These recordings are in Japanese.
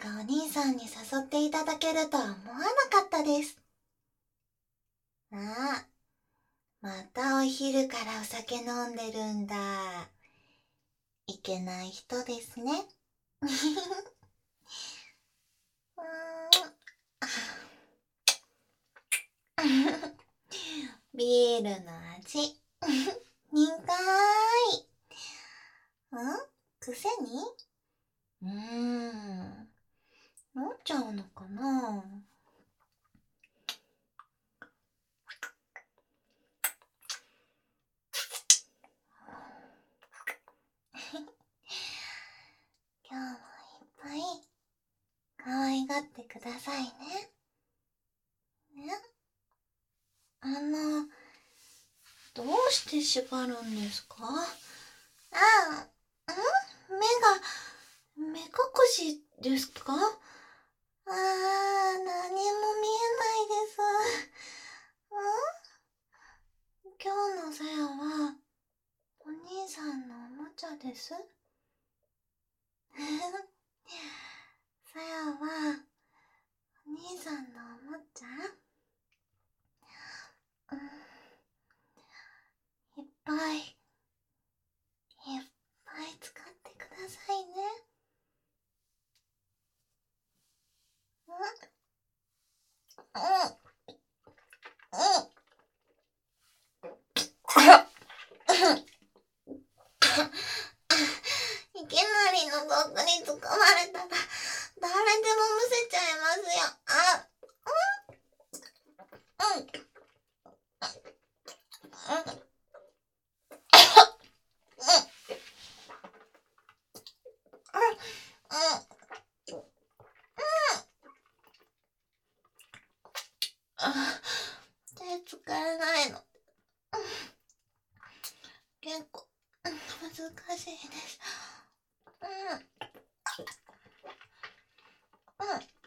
かお兄さんに誘っていただけるとは思わなかったです。ああ、またお昼からお酒飲んでるんだ。いけない人ですね。うーんビールの味。苦い。ん？癖に？うーん。飲っちゃうのかな今日もいっぱい可愛がってくださいね。ねあの、どうして縛るんですか？ああ、ん？目が、目隠しですか？ああ、何も見えないです。ん？今日のさやは、お兄さんのおもちゃです。さやは、お兄さんのおもちゃうん、いっぱい、いっぱい使ってくださいね。うん、うん。いきなりの毒に捕まれたら、誰でもむせちゃいますよ。あ、うん、うん。うん手使えないの。結構難しいです。うん。うん。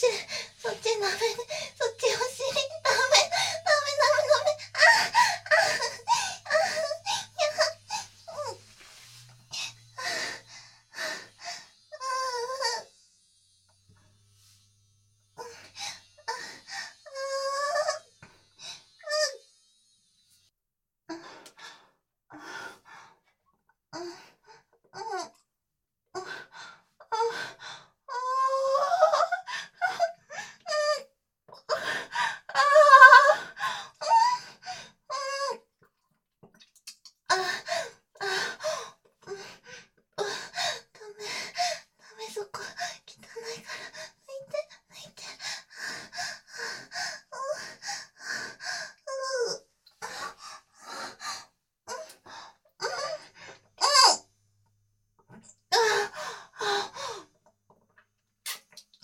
ちそっち鍋に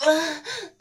あっ!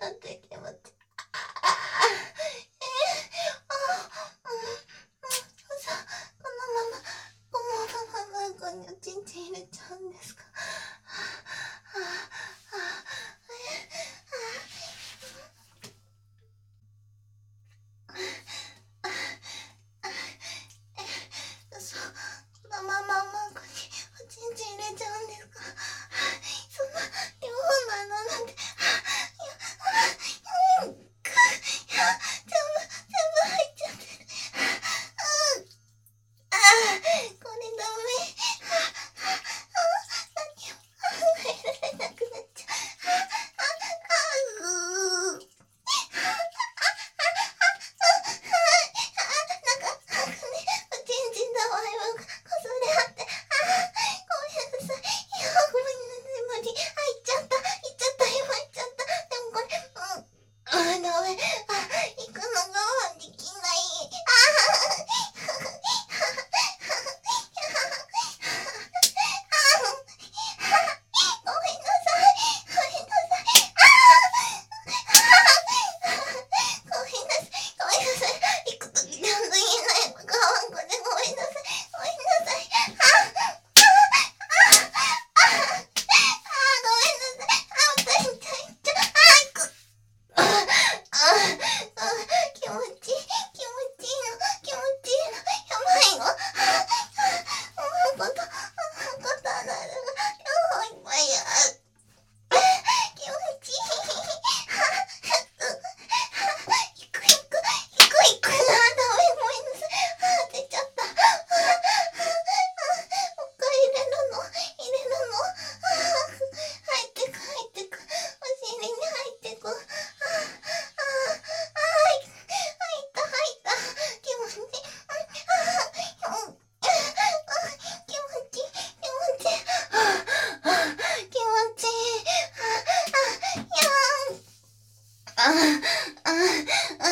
あ、あ、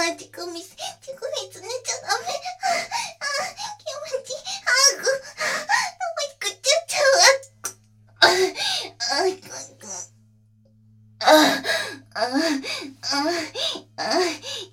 あ、乳首、乳首つねちゃダメ…気持ち、あぐってくださいね。